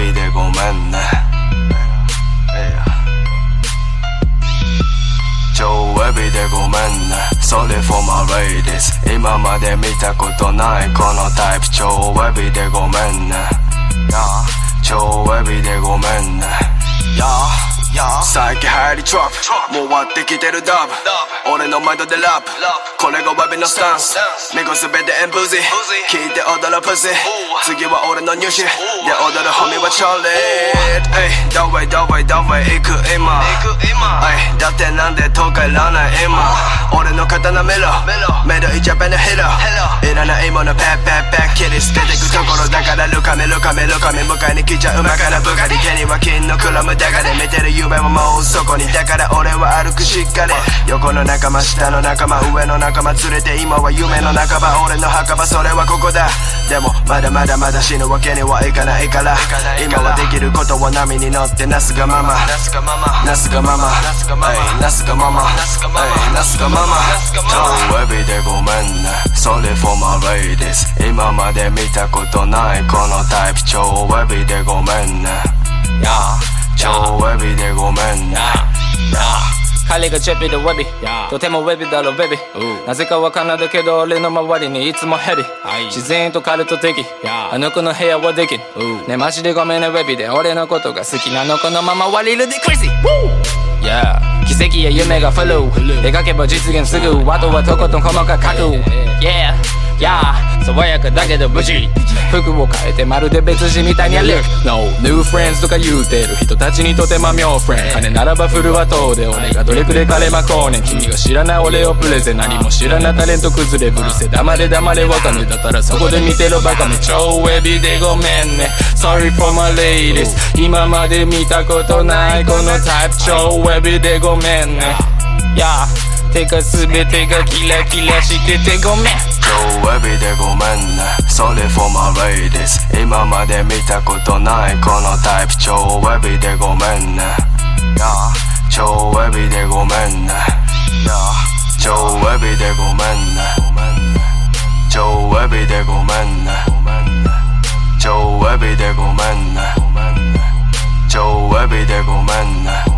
ビでごめんね超エビでごめんね Sorry for my ladies 今まで見たことないこのタイプ。超エビでごめんね超エビでごめんね最近入りトラップもう終わってきてるダブ俺のマインドでラップこれがワビのスタンス.目が全てエンブー.ジ聞いて踊るプシ次は俺のニューシで踊るホミはチャーリーエイどウェイどウェイどウェイ行く今.エイだってなんでとかいらない今?俺の刀見ろメドイジャパンのヒーローいらないものペッペッペッ切り捨ててくところだからルカメルカメルカメ迎えに来ちゃう馬から部下に手には金のクロムだかで見てる夢はもうそこに。だから俺は歩くしっかり。横の仲間下の仲間上の仲間連れて今は夢の半ば俺の墓場それはここだ。でもまだまだまだ死ぬわけにはいかないから。今はできることは波に乗ってなすがままなすがままなすがままなすがままなすがままなすがまま超エビでごめんね Sorry for my ladies 今まで見たことないこのタイプ。超エビでごめんね。超ウェビでごめんな彼がチェピでウェビ。とてもウェビだろベビ。なぜかわかんないけど俺の周りにいつもヘビ自然とカルト的。あの子の部屋はできん。ねマジでごめんねウェビで。俺のことが好きなのこのまま割りるで。クレイジー Yeah 奇跡や夢がフル。描けば実現すぐ。あとはとことん細かく書く。Yeah やあ爽やかだけど無事。服を変えてまるで別人みたいにやる。No new friends とか言うてる人たちにとても妙フレン金ならばフルは遠で俺がどれくれ彼まこうねん君が知らない俺をプレゼン。何も知らないタレント崩れブルセ黙れ黙れわかめ。だったらそこで見てろバカめ。超エビでごめんね。Sorry for my ladies 今まで見たことないこのタイプ。超エビでごめんね。Yeah てか全てがキラキラしててごめん超エビでごめんね Sorry for my ladies 今まで見たことないこのタイプ。超エビでごめんね Yeah. 超エビでごめんね Yeah. 超エビでごめんね超エビでごめんね超エビでごめんね超エビでごめんね